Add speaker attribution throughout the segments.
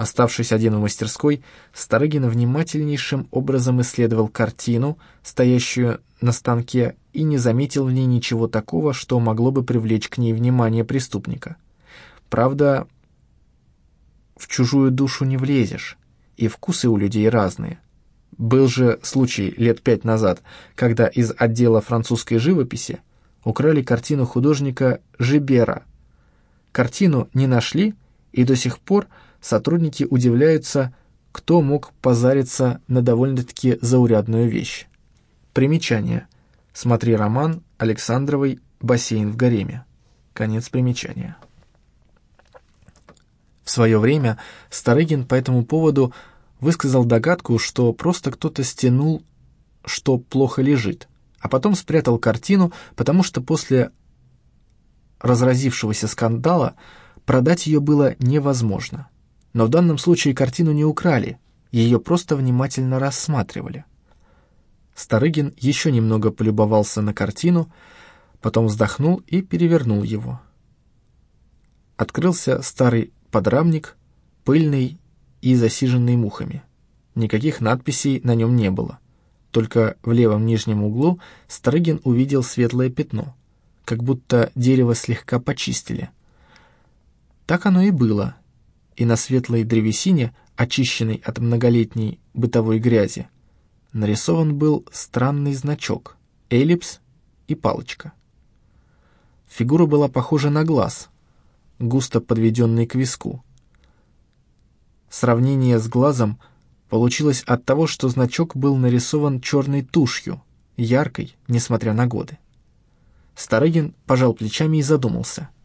Speaker 1: Оставшись один в мастерской, Старыгин внимательнейшим образом исследовал картину, стоящую на станке, и не заметил в ней ничего такого, что могло бы привлечь к ней внимание преступника. Правда, в чужую душу не влезешь, и вкусы у людей разные. Был же случай лет пять назад, когда из отдела французской живописи украли картину художника Жибера. Картину не нашли, и до сих пор сотрудники удивляются, кто мог позариться на довольно-таки заурядную вещь. Примечание. Смотри роман Александровой «Бассейн в гареме». Конец примечания. В свое время Старыгин по этому поводу высказал догадку, что просто кто-то стянул, что плохо лежит, а потом спрятал картину, потому что после разразившегося скандала продать ее было невозможно. Но в данном случае картину не украли, ее просто внимательно рассматривали. Старыгин еще немного полюбовался на картину, потом вздохнул и перевернул его. Открылся старый подрамник, пыльный и засиженный мухами. Никаких надписей на нем не было. Только в левом нижнем углу Старыгин увидел светлое пятно, как будто дерево слегка почистили. Так оно и было, и на светлой древесине, очищенной от многолетней бытовой грязи, нарисован был странный значок, эллипс и палочка. Фигура была похожа на глаз, густо подведенный к виску. Сравнение с глазом получилось от того, что значок был нарисован черной тушью, яркой, несмотря на годы. Старыгин пожал плечами и задумался —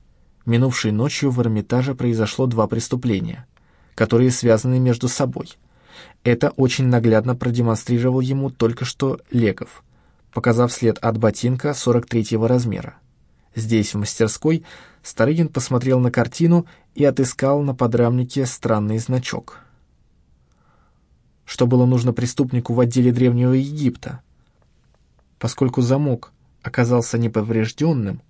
Speaker 1: Минувшей ночью в Эрмитаже произошло два преступления, которые связаны между собой. Это очень наглядно продемонстрировал ему только что Леков, показав след от ботинка 43-го размера. Здесь, в мастерской, Старыгин посмотрел на картину и отыскал на подрамнике странный значок. Что было нужно преступнику в отделе Древнего Египта? Поскольку замок оказался неповрежденным,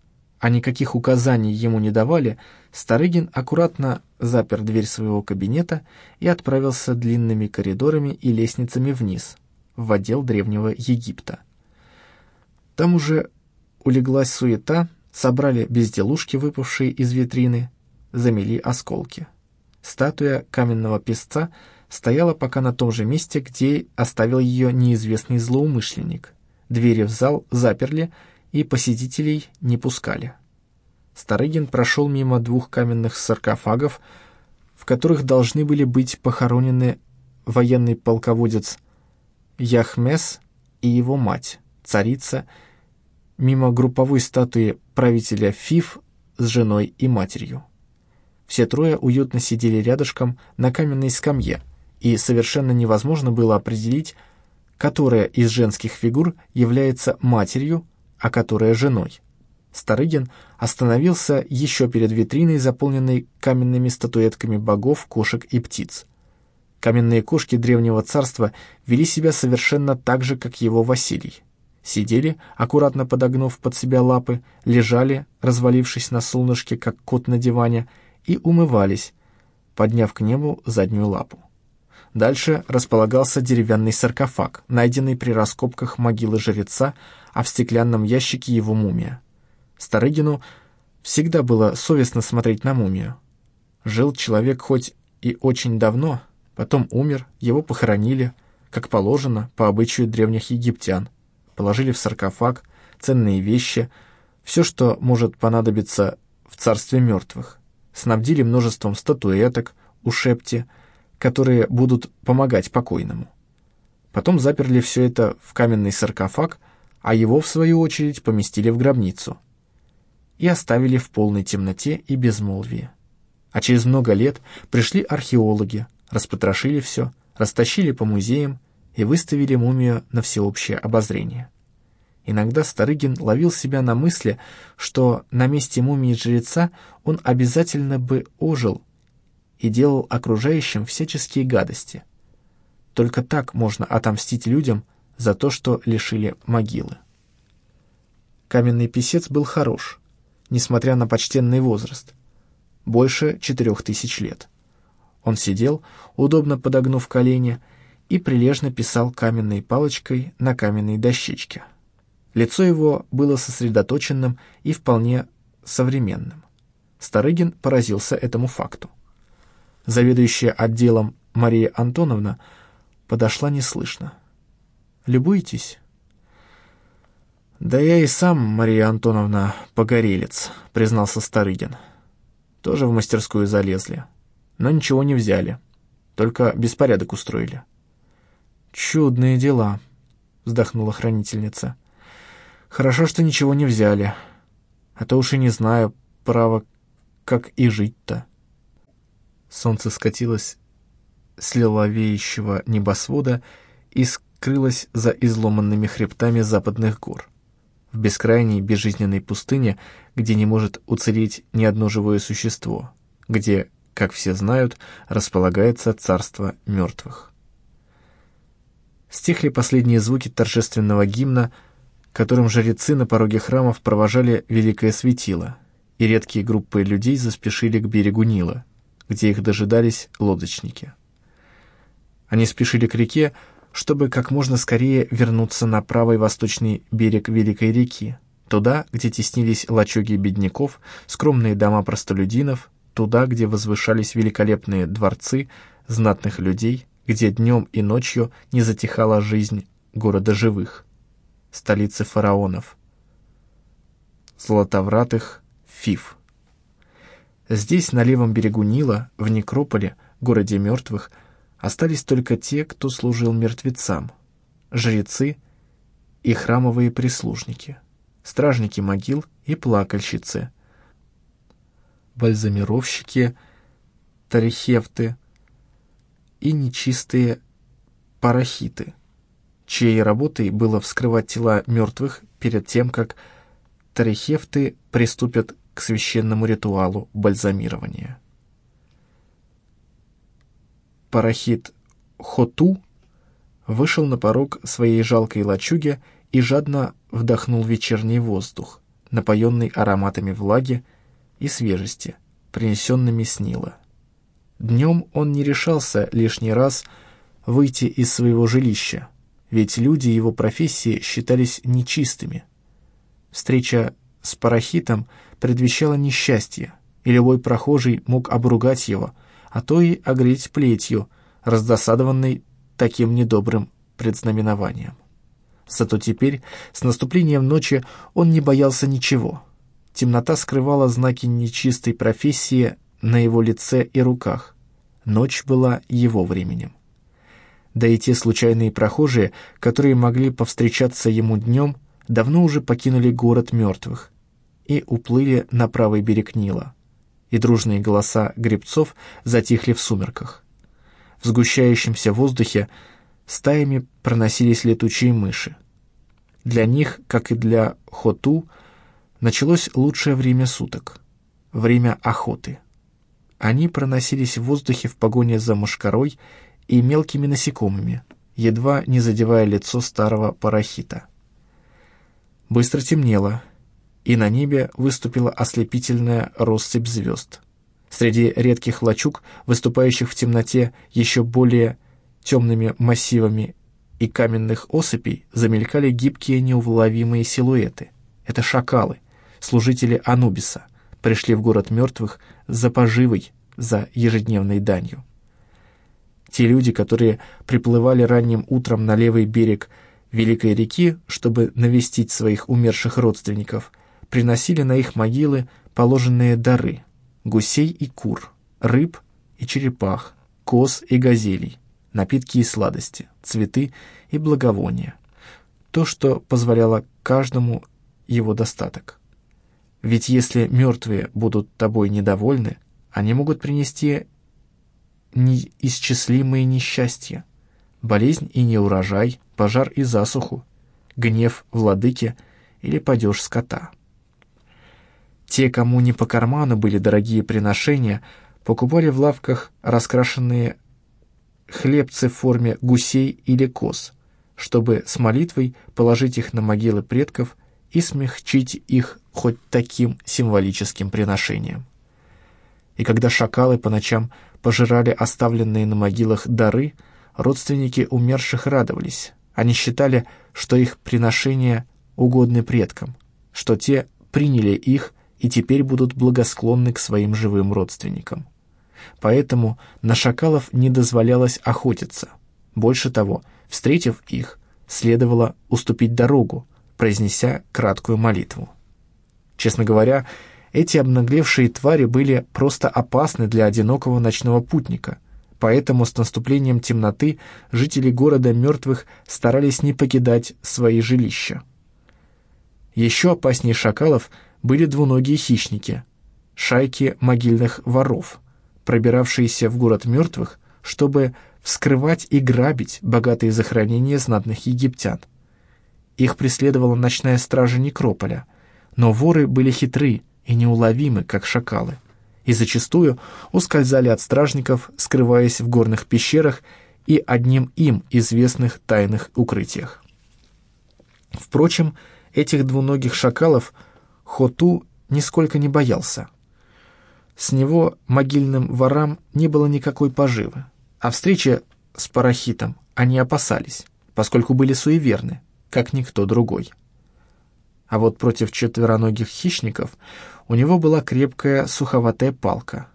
Speaker 1: а никаких указаний ему не давали, Старыгин аккуратно запер дверь своего кабинета и отправился длинными коридорами и лестницами вниз, в отдел Древнего Египта. Там уже улеглась суета, собрали безделушки, выпавшие из витрины, замели осколки. Статуя каменного песца стояла пока на том же месте, где оставил ее неизвестный злоумышленник. Двери в зал заперли, и посетителей не пускали. Старыгин прошел мимо двух каменных саркофагов, в которых должны были быть похоронены военный полководец Яхмес и его мать, царица, мимо групповой статуи правителя Фиф с женой и матерью. Все трое уютно сидели рядышком на каменной скамье, и совершенно невозможно было определить, которая из женских фигур является матерью, а которая женой. Старыгин остановился еще перед витриной, заполненной каменными статуэтками богов, кошек и птиц. Каменные кошки древнего царства вели себя совершенно так же, как его Василий. Сидели, аккуратно подогнув под себя лапы, лежали, развалившись на солнышке, как кот на диване, и умывались, подняв к небу заднюю лапу. Дальше располагался деревянный саркофаг, найденный при раскопках могилы жреца, а в стеклянном ящике его мумия. Старыгину всегда было совестно смотреть на мумию. Жил человек хоть и очень давно, потом умер, его похоронили, как положено, по обычаю древних египтян. Положили в саркофаг ценные вещи, все, что может понадобиться в царстве мертвых. Снабдили множеством статуэток, ушепти, которые будут помогать покойному. Потом заперли все это в каменный саркофаг, а его, в свою очередь, поместили в гробницу и оставили в полной темноте и безмолвии. А через много лет пришли археологи, распотрошили все, растащили по музеям и выставили мумию на всеобщее обозрение. Иногда Старыгин ловил себя на мысли, что на месте мумии жреца он обязательно бы ожил и делал окружающим всяческие гадости. Только так можно отомстить людям за то, что лишили могилы. Каменный писец был хорош, несмотря на почтенный возраст, больше четырех тысяч лет. Он сидел, удобно подогнув колени, и прилежно писал каменной палочкой на каменной дощечке. Лицо его было сосредоточенным и вполне современным. Старыгин поразился этому факту. Заведующая отделом Мария Антоновна подошла неслышно. «Любуетесь?» «Да я и сам, Мария Антоновна, погорелец», — признался Старыгин. «Тоже в мастерскую залезли, но ничего не взяли, только беспорядок устроили». «Чудные дела», — вздохнула хранительница. «Хорошо, что ничего не взяли, а то уж и не знаю, право, как и жить-то». Солнце скатилось с лиловеющего небосвода и скрылось за изломанными хребтами западных гор в бескрайней безжизненной пустыне, где не может уцелеть ни одно живое существо, где, как все знают, располагается царство мертвых. Стихли последние звуки торжественного гимна, которым жрецы на пороге храмов провожали великое светило, и редкие группы людей заспешили к берегу Нила, где их дожидались лодочники. Они спешили к реке, чтобы как можно скорее вернуться на правый восточный берег Великой реки, туда, где теснились лачуги бедняков, скромные дома простолюдинов, туда, где возвышались великолепные дворцы знатных людей, где днем и ночью не затихала жизнь города живых, столицы фараонов, золотовратых Фиф. Здесь, на левом берегу Нила, в Некрополе, городе мертвых, Остались только те, кто служил мертвецам, жрецы и храмовые прислужники, стражники могил и плакальщицы, бальзамировщики, тарихевты и нечистые парахиты, чьей работой было вскрывать тела мертвых перед тем, как тарихевты приступят к священному ритуалу бальзамирования. Парахит Хоту вышел на порог своей жалкой лачуги и жадно вдохнул вечерний воздух, напоенный ароматами влаги и свежести, принесенными с Нила. Днем он не решался лишний раз выйти из своего жилища, ведь люди его профессии считались нечистыми. Встреча с парахитом предвещала несчастье, и любой прохожий мог обругать его – а то и огреть плетью, раздосадованный таким недобрым предзнаменованием. Зато теперь, с наступлением ночи, он не боялся ничего. Темнота скрывала знаки нечистой профессии на его лице и руках. Ночь была его временем. Да и те случайные прохожие, которые могли повстречаться ему днем, давно уже покинули город мертвых и уплыли на правый берег Нила и дружные голоса гребцов затихли в сумерках. В сгущающемся воздухе стаями проносились летучие мыши. Для них, как и для хоту, началось лучшее время суток — время охоты. Они проносились в воздухе в погоне за мушкарой и мелкими насекомыми, едва не задевая лицо старого парахита. Быстро темнело — и на небе выступила ослепительная россыпь звезд. Среди редких лачуг, выступающих в темноте еще более темными массивами и каменных осыпей, замелькали гибкие неуловимые силуэты. Это шакалы, служители Анубиса, пришли в город мертвых за поживой, за ежедневной данью. Те люди, которые приплывали ранним утром на левый берег Великой реки, чтобы навестить своих умерших родственников – приносили на их могилы положенные дары — гусей и кур, рыб и черепах, коз и газелей, напитки и сладости, цветы и благовония. То, что позволяло каждому его достаток. Ведь если мертвые будут тобой недовольны, они могут принести неисчислимые несчастья, болезнь и неурожай, пожар и засуху, гнев владыки или падеж скота. Те, кому не по карману были дорогие приношения, покупали в лавках раскрашенные хлебцы в форме гусей или коз, чтобы с молитвой положить их на могилы предков и смягчить их хоть таким символическим приношением. И когда шакалы по ночам пожирали оставленные на могилах дары, родственники умерших радовались. Они считали, что их приношения угодны предкам, что те приняли их и теперь будут благосклонны к своим живым родственникам. Поэтому на шакалов не дозволялось охотиться. Больше того, встретив их, следовало уступить дорогу, произнеся краткую молитву. Честно говоря, эти обнаглевшие твари были просто опасны для одинокого ночного путника, поэтому с наступлением темноты жители города мертвых старались не покидать свои жилища. Еще опаснее шакалов были двуногие хищники, шайки могильных воров, пробиравшиеся в город мертвых, чтобы вскрывать и грабить богатые захоронения знатных египтян. Их преследовала ночная стража Некрополя, но воры были хитры и неуловимы, как шакалы, и зачастую ускользали от стражников, скрываясь в горных пещерах и одним им известных тайных укрытиях. Впрочем, этих двуногих шакалов Хоту нисколько не боялся. С него могильным ворам не было никакой поживы, а встречи с парахитом они опасались, поскольку были суеверны, как никто другой. А вот против четвероногих хищников у него была крепкая суховатая палка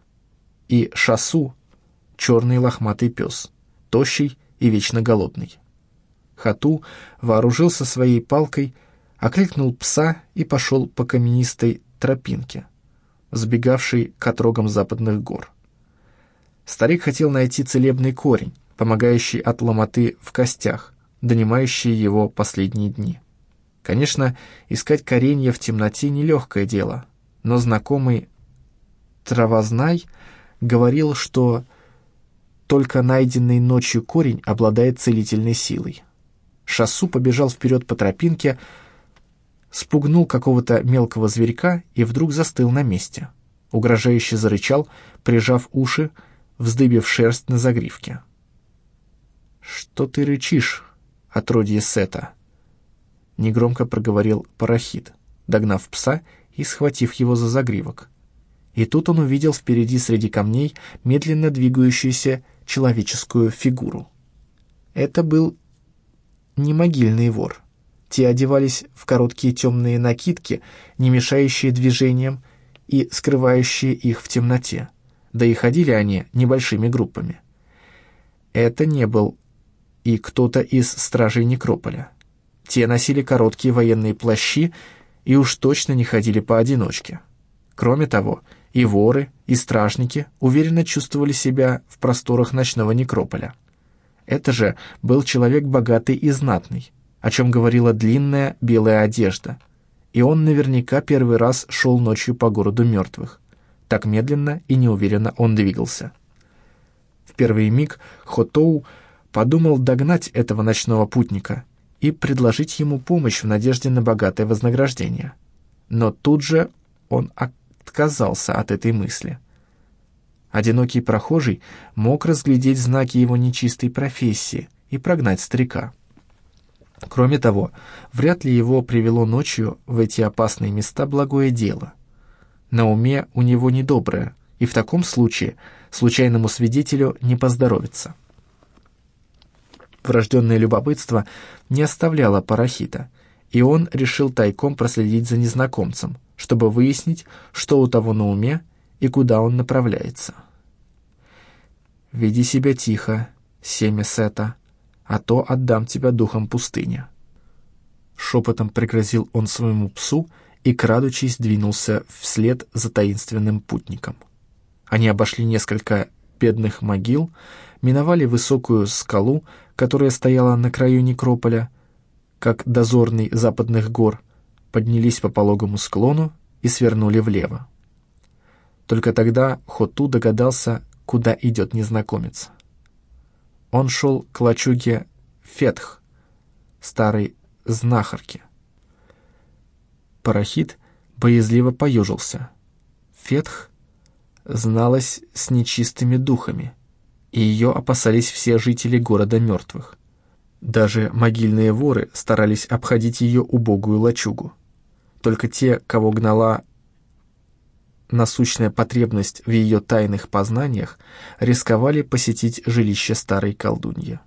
Speaker 1: и шасу — черный лохматый пес, тощий и вечно голодный. Хату вооружился своей палкой, окликнул пса и пошел по каменистой тропинке, сбегавшей к отрогам западных гор. Старик хотел найти целебный корень, помогающий от ломоты в костях, донимающий его последние дни. Конечно, искать коренья в темноте — нелегкое дело, но знакомый травознай говорил, что только найденный ночью корень обладает целительной силой. Шассу побежал вперед по тропинке, спугнул какого-то мелкого зверька и вдруг застыл на месте. Угрожающе зарычал, прижав уши, вздыбив шерсть на загривке. «Что ты рычишь, отродье Сета?» Негромко проговорил Парахит, догнав пса и схватив его за загривок. И тут он увидел впереди среди камней медленно двигающуюся человеческую фигуру. Это был не могильный вор. Те одевались в короткие темные накидки, не мешающие движениям и скрывающие их в темноте да и ходили они небольшими группами. Это не был и кто-то из стражей Некрополя. Те носили короткие военные плащи и уж точно не ходили поодиночке. Кроме того, и воры, и стражники уверенно чувствовали себя в просторах ночного Некрополя. Это же был человек богатый и знатный, о чем говорила длинная белая одежда, и он наверняка первый раз шел ночью по городу мертвых. Так медленно и неуверенно он двигался. В первый миг Хотоу подумал догнать этого ночного путника и предложить ему помощь в надежде на богатое вознаграждение. Но тут же он отказался от этой мысли. Одинокий прохожий мог разглядеть знаки его нечистой профессии и прогнать старика. Кроме того, вряд ли его привело ночью в эти опасные места благое дело — на уме у него недоброе, и в таком случае случайному свидетелю не поздоровится. Врожденное любопытство не оставляло парахита, и он решил тайком проследить за незнакомцем, чтобы выяснить, что у того на уме и куда он направляется. «Веди себя тихо, семя Сета, а то отдам тебя духом пустыни». Шепотом пригрозил он своему псу и, крадучись, двинулся вслед за таинственным путником. Они обошли несколько бедных могил, миновали высокую скалу, которая стояла на краю некрополя, как дозорный западных гор, поднялись по пологому склону и свернули влево. Только тогда Хоту догадался, куда идет незнакомец. Он шел к лачуге Фетх, старой знахарке. Парахит боязливо поежился. Фетх зналась с нечистыми духами, и ее опасались все жители города мертвых. Даже могильные воры старались обходить ее убогую лачугу. Только те, кого гнала насущная потребность в ее тайных познаниях, рисковали посетить жилище старой колдуньи.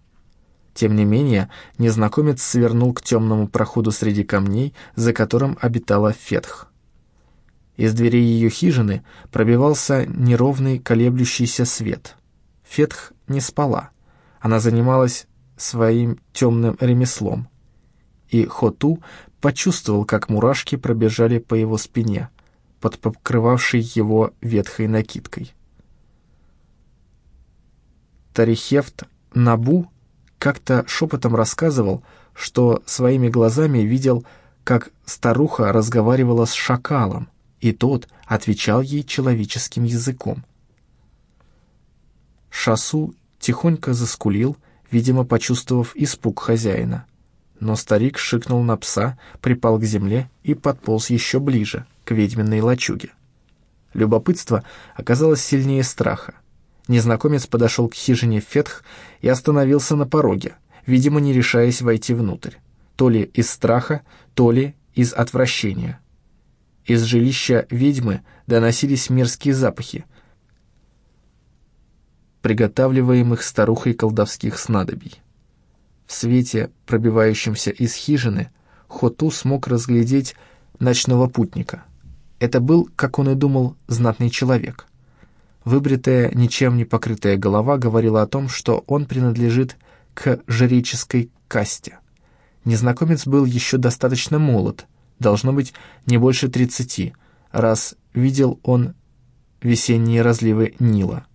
Speaker 1: Тем не менее, незнакомец свернул к темному проходу среди камней, за которым обитала Фетх. Из дверей ее хижины пробивался неровный колеблющийся свет. Фетх не спала. Она занималась своим темным ремеслом. И Хоту почувствовал, как мурашки пробежали по его спине, под покрывавшей его ветхой накидкой. Тарихефт Набу как-то шепотом рассказывал, что своими глазами видел, как старуха разговаривала с шакалом, и тот отвечал ей человеческим языком. Шасу тихонько заскулил, видимо, почувствовав испуг хозяина. Но старик шикнул на пса, припал к земле и подполз еще ближе, к ведьминой лачуге. Любопытство оказалось сильнее страха. Незнакомец подошел к хижине Фетх и остановился на пороге, видимо, не решаясь войти внутрь. То ли из страха, то ли из отвращения. Из жилища ведьмы доносились мерзкие запахи, приготавливаемых старухой колдовских снадобий. В свете, пробивающемся из хижины, Хоту смог разглядеть ночного путника. Это был, как он и думал, знатный человек. Выбритая, ничем не покрытая голова говорила о том, что он принадлежит к жреческой касте. Незнакомец был еще достаточно молод, должно быть не больше тридцати, раз видел он весенние разливы Нила.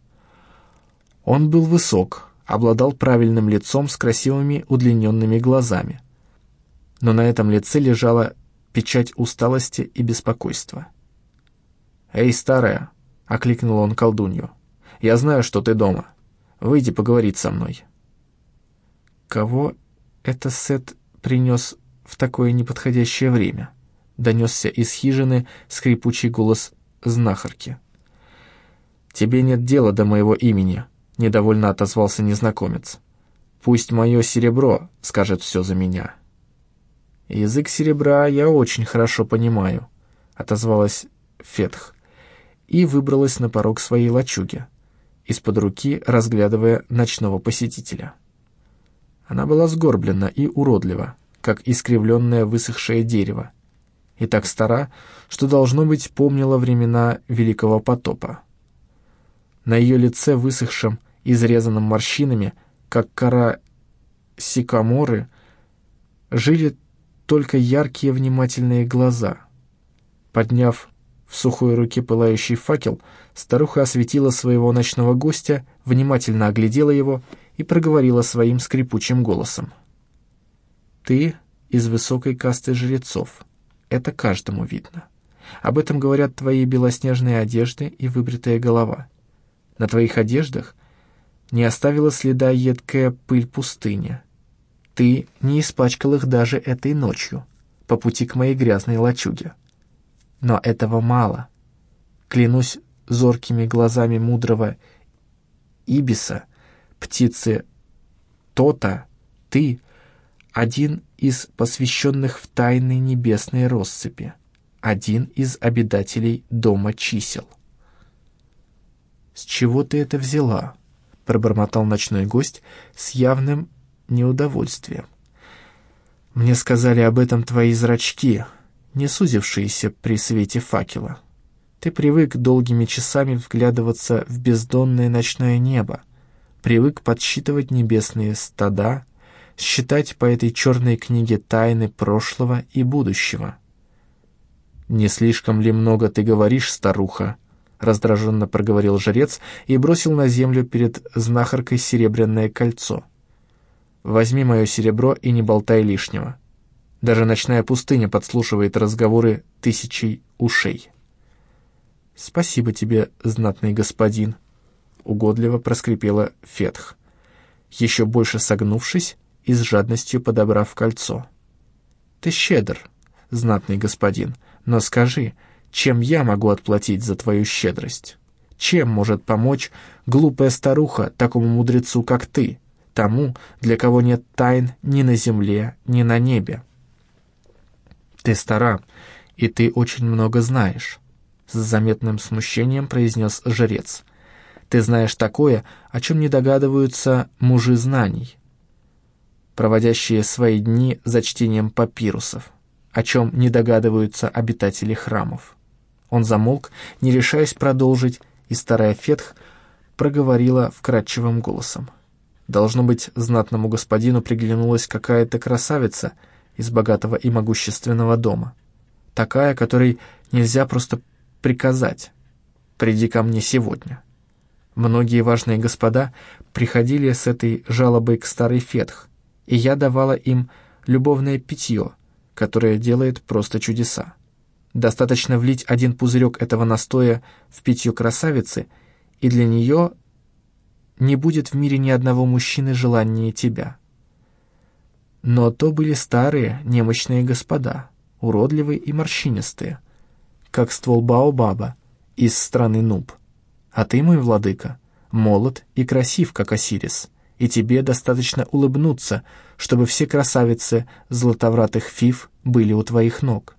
Speaker 1: Он был высок, обладал правильным лицом с красивыми удлиненными глазами. Но на этом лице лежала печать усталости и беспокойства. «Эй, старая!» — окликнул он колдунью. «Я знаю, что ты дома. Выйди поговорить со мной». «Кого это Сет принес в такое неподходящее время?» — донесся из хижины скрипучий голос знахарки. «Тебе нет дела до моего имени», — недовольно отозвался незнакомец. «Пусть мое серебро скажет все за меня». «Язык серебра я очень хорошо понимаю», — отозвалась Фетх и выбралась на порог своей лачуги, из-под руки разглядывая ночного посетителя. Она была сгорблена и уродлива, как искривленное высохшее дерево, и так стара, что, должно быть, помнила времена Великого потопа. На ее лице, высохшем, изрезанном морщинами, как кора сикаморы, жили только яркие внимательные глаза. Подняв в сухой руке пылающий факел, старуха осветила своего ночного гостя, внимательно оглядела его и проговорила своим скрипучим голосом. «Ты из высокой касты жрецов. Это каждому видно. Об этом говорят твои белоснежные одежды и выбритая голова. На твоих одеждах не оставила следа едкая пыль пустыни. Ты не испачкал их даже этой ночью, по пути к моей грязной лачуге. Но этого мало. Клянусь зоркими глазами мудрого Ибиса, птицы Тота, ты — один из посвященных в тайны небесной россыпи, один из обитателей дома чисел. «С чего ты это взяла?» — пробормотал ночной гость с явным неудовольствием. «Мне сказали об этом твои зрачки», не сузившиеся при свете факела. Ты привык долгими часами вглядываться в бездонное ночное небо, привык подсчитывать небесные стада, считать по этой черной книге тайны прошлого и будущего. «Не слишком ли много ты говоришь, старуха?» — раздраженно проговорил жрец и бросил на землю перед знахаркой серебряное кольцо. «Возьми мое серебро и не болтай лишнего». Даже ночная пустыня подслушивает разговоры тысячей ушей. «Спасибо тебе, знатный господин», — угодливо проскрипела Фетх, еще больше согнувшись и с жадностью подобрав кольцо. «Ты щедр, знатный господин, но скажи, чем я могу отплатить за твою щедрость? Чем может помочь глупая старуха такому мудрецу, как ты, тому, для кого нет тайн ни на земле, ни на небе?» Ты стара, и ты очень много знаешь. с заметным смущением произнес жрец. «Ты знаешь такое, о чем не догадываются мужи знаний, проводящие свои дни за чтением папирусов, о чем не догадываются обитатели храмов». Он замолк, не решаясь продолжить, и старая Фетх проговорила вкрадчивым голосом. Должно быть, знатному господину приглянулась какая-то красавица из богатого и могущественного дома. Такая, которой нельзя просто приказать «приди ко мне сегодня». Многие важные господа приходили с этой жалобой к старой Фетх, и я давала им любовное питье, которое делает просто чудеса. Достаточно влить один пузырек этого настоя в питье красавицы, и для нее не будет в мире ни одного мужчины желаннее тебя. Но то были старые, немощные господа, уродливые и морщинистые, как ствол Баобаба из страны Нуб. А ты, мой владыка, молод и красив, как Осирис, и тебе достаточно улыбнуться, чтобы все красавицы златовратых фиф были у твоих ног.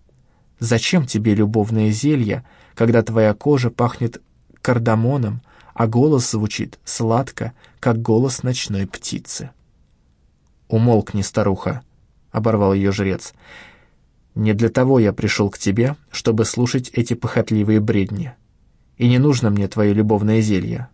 Speaker 1: Зачем тебе любовное зелье, когда твоя кожа пахнет кардамоном, а голос звучит сладко, как голос ночной птицы. «Умолкни, старуха», — оборвал ее жрец. «Не для того я пришел к тебе, чтобы слушать эти похотливые бредни. И не нужно мне твое любовное зелье».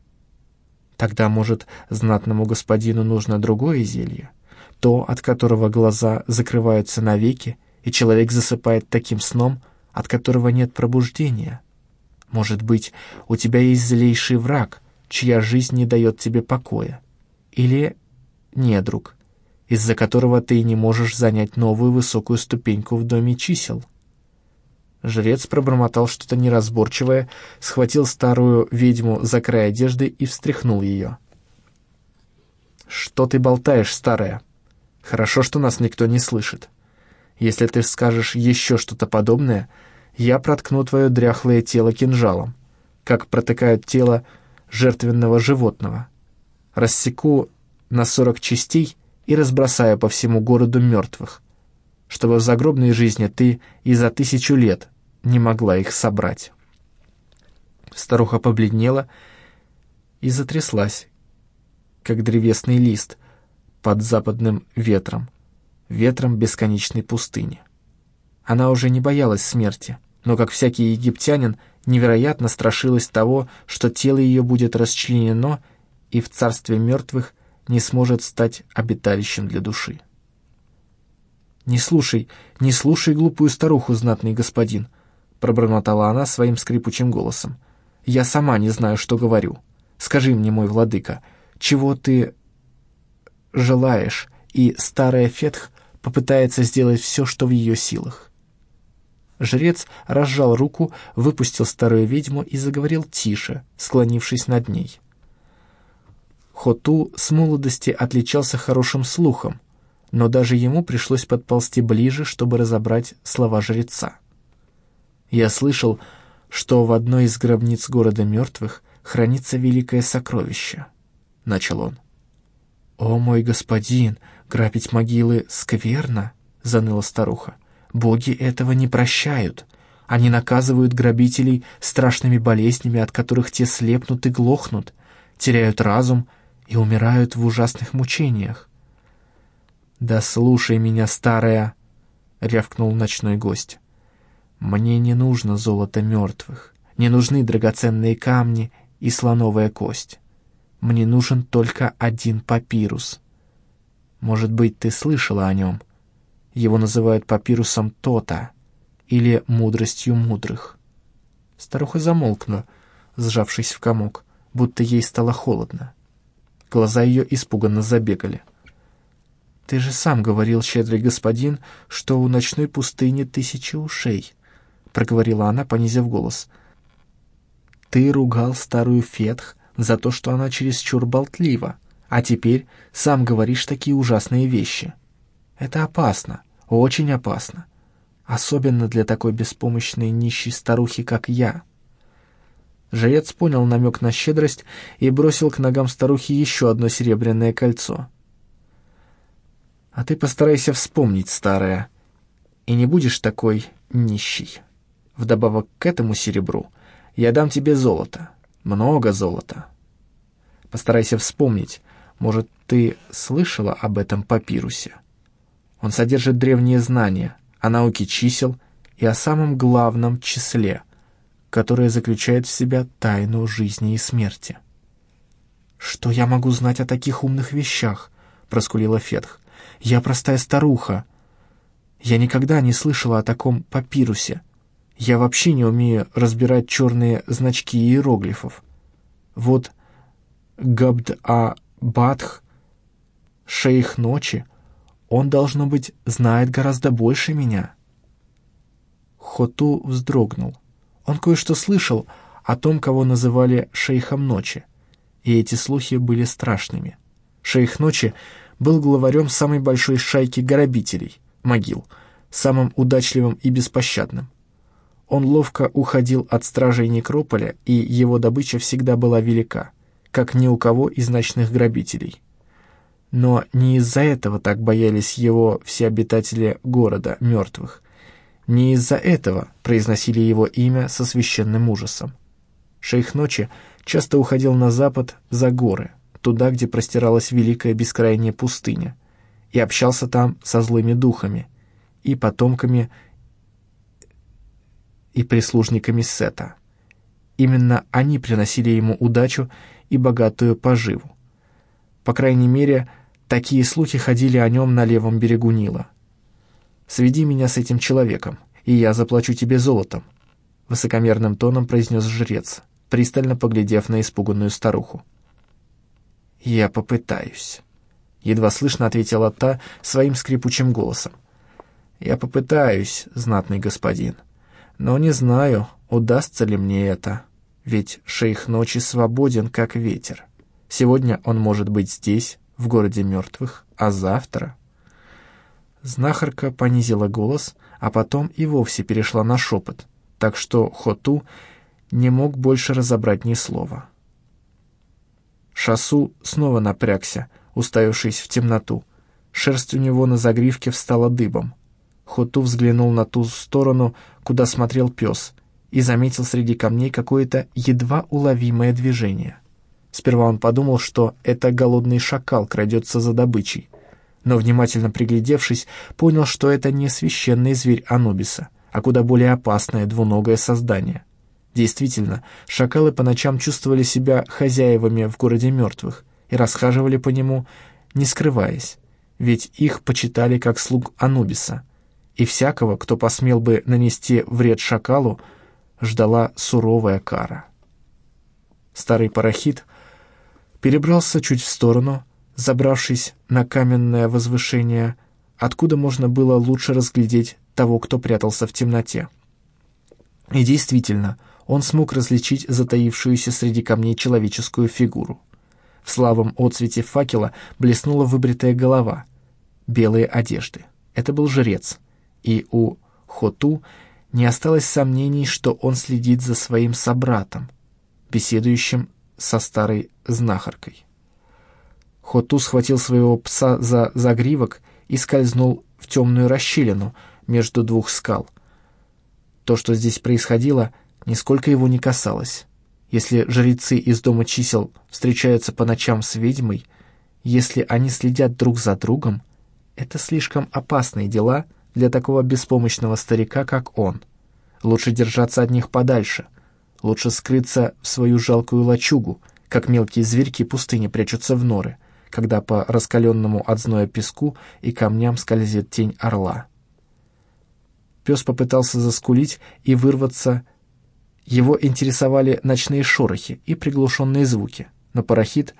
Speaker 1: «Тогда, может, знатному господину нужно другое зелье? То, от которого глаза закрываются навеки, и человек засыпает таким сном, от которого нет пробуждения?» Может быть, у тебя есть злейший враг, чья жизнь не дает тебе покоя. Или недруг, из-за которого ты не можешь занять новую высокую ступеньку в доме чисел. Жрец пробормотал что-то неразборчивое, схватил старую ведьму за край одежды и встряхнул ее. «Что ты болтаешь, старая? Хорошо, что нас никто не слышит. Если ты скажешь еще что-то подобное, я проткну твое дряхлое тело кинжалом, как протыкают тело жертвенного животного. Рассеку на сорок частей и разбросаю по всему городу мертвых, чтобы в загробной жизни ты и за тысячу лет не могла их собрать. Старуха побледнела и затряслась, как древесный лист под западным ветром, ветром бесконечной пустыни. Она уже не боялась смерти, но, как всякий египтянин, невероятно страшилась того, что тело ее будет расчленено и в царстве мертвых не сможет стать обиталищем для души. «Не слушай, не слушай глупую старуху, знатный господин», — пробормотала она своим скрипучим голосом. «Я сама не знаю, что говорю. Скажи мне, мой владыка, чего ты желаешь?» И старая Фетх попытается сделать все, что в ее силах. Жрец разжал руку, выпустил старую ведьму и заговорил тише, склонившись над ней. Хоту с молодости отличался хорошим слухом, но даже ему пришлось подползти ближе, чтобы разобрать слова жреца. «Я слышал, что в одной из гробниц города мертвых хранится великое сокровище», — начал он. «О, мой господин, грабить могилы скверно», — заныла старуха. Боги этого не прощают. Они наказывают грабителей страшными болезнями, от которых те слепнут и глохнут, теряют разум и умирают в ужасных мучениях. «Да слушай меня, старая!» — рявкнул ночной гость. «Мне не нужно золото мертвых, не нужны драгоценные камни и слоновая кость. Мне нужен только один папирус. Может быть, ты слышала о нем?» Его называют папирусом Тота или мудростью мудрых. Старуха замолкла, сжавшись в комок, будто ей стало холодно. Глаза ее испуганно забегали. «Ты же сам говорил, щедрый господин, что у ночной пустыни тысячи ушей», — проговорила она, понизив голос. «Ты ругал старую Фетх за то, что она чересчур болтлива, а теперь сам говоришь такие ужасные вещи. Это опасно. Очень опасно. Особенно для такой беспомощной нищей старухи, как я. Жрец понял намек на щедрость и бросил к ногам старухи еще одно серебряное кольцо. «А ты постарайся вспомнить, старая, и не будешь такой нищей. Вдобавок к этому серебру Я дам тебе золото. Много золота. Постарайся вспомнить. Может, ты слышала об этом папирусе? Он содержит древние знания о науке чисел и о самом главном числе, которое заключает в себя тайну жизни и смерти. «Что я могу знать о таких умных вещах?» — проскулила Фетх. «Я простая старуха. Я никогда не слышала о таком папирусе. Я вообще не умею разбирать черные значки иероглифов. Вот Габд-а-Батх, шейх ночи, он, должно быть, знает гораздо больше меня». Хоту вздрогнул. Он кое-что слышал о том, кого называли шейхом ночи, и эти слухи были страшными. Шейх ночи был главарем самой большой шайки грабителей, могил, самым удачливым и беспощадным. Он ловко уходил от стражей некрополя, и его добыча всегда была велика, как ни у кого из ночных грабителей. Но не из-за этого так боялись его все обитатели города, мертвых. Не из-за этого произносили его имя со священным ужасом. Шейх ночи часто уходил на запад за горы, туда, где простиралась великая бескрайняя пустыня, и общался там со злыми духами и потомками и прислужниками Сета. Именно они приносили ему удачу и богатую поживу. По крайней мере, такие слухи ходили о нем на левом берегу Нила. «Сведи меня с этим человеком, и я заплачу тебе золотом», — высокомерным тоном произнес жрец, пристально поглядев на испуганную старуху. «Я попытаюсь», — едва слышно ответила та своим скрипучим голосом. «Я попытаюсь, знатный господин, но не знаю, удастся ли мне это, ведь шейх ночи свободен, как ветер. Сегодня он может быть здесь, в городе мертвых, а завтра...» Знахарка понизила голос, а потом и вовсе перешла на шепот, так что Хоту не мог больше разобрать ни слова. Шасу снова напрягся, уставившись в темноту. Шерсть у него на загривке встала дыбом. Хоту взглянул на ту сторону, куда смотрел пес, и заметил среди камней какое-то едва уловимое движение. Сперва он подумал, что это голодный шакал крадется за добычей, но, внимательно приглядевшись, понял, что это не священный зверь Анубиса, а куда более опасное двуногое создание. Действительно, шакалы по ночам чувствовали себя хозяевами в городе мертвых и расхаживали по нему, не скрываясь, ведь их почитали как слуг Анубиса, и всякого, кто посмел бы нанести вред шакалу, ждала суровая кара. Старый парахит перебрался чуть в сторону, забравшись на каменное возвышение, откуда можно было лучше разглядеть того, кто прятался в темноте. И действительно, он смог различить затаившуюся среди камней человеческую фигуру. В слабом отсвете факела блеснула выбритая голова, белые одежды. Это был жрец, и у Хоту не осталось сомнений, что он следит за своим собратом, беседующим со старой знахаркой. Хоту схватил своего пса за загривок и скользнул в темную расщелину между двух скал. То, что здесь происходило, нисколько его не касалось. Если жрецы из дома чисел встречаются по ночам с ведьмой, если они следят друг за другом, это слишком опасные дела для такого беспомощного старика, как он. Лучше держаться от них подальше, лучше скрыться в свою жалкую лачугу, как мелкие зверьки пустыни прячутся в норы — когда по раскаленному от зноя песку и камням скользит тень орла. Пес попытался заскулить и вырваться. Его интересовали ночные шорохи и приглушенные звуки, но парахит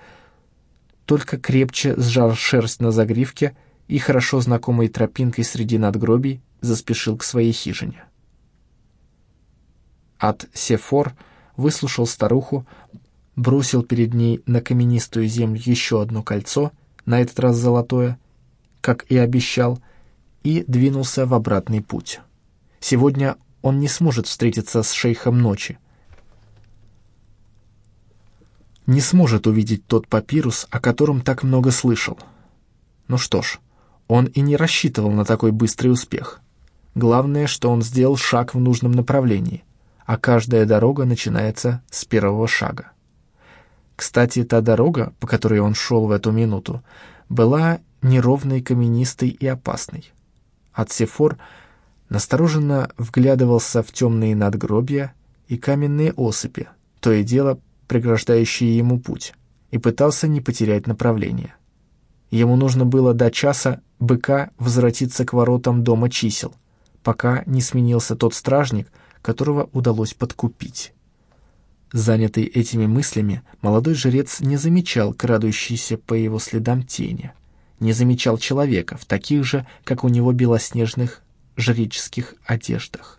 Speaker 1: только крепче сжал шерсть на загривке и хорошо знакомой тропинкой среди надгробий заспешил к своей хижине. От Сефор выслушал старуху, бросил перед ней на каменистую землю еще одно кольцо, на этот раз золотое, как и обещал, и двинулся в обратный путь. Сегодня он не сможет встретиться с шейхом ночи, не сможет увидеть тот папирус, о котором так много слышал. Ну что ж, он и не рассчитывал на такой быстрый успех. Главное, что он сделал шаг в нужном направлении, а каждая дорога начинается с первого шага. Кстати, та дорога, по которой он шел в эту минуту, была неровной, каменистой и опасной. Ацефор настороженно вглядывался в темные надгробия и каменные осыпи, то и дело преграждающие ему путь, и пытался не потерять направление. Ему нужно было до часа быка возвратиться к воротам дома чисел, пока не сменился тот стражник, которого удалось подкупить. Занятый этими мыслями, молодой жрец не замечал крадущейся по его следам тени, не замечал человека в таких же, как у него, белоснежных жреческих одеждах.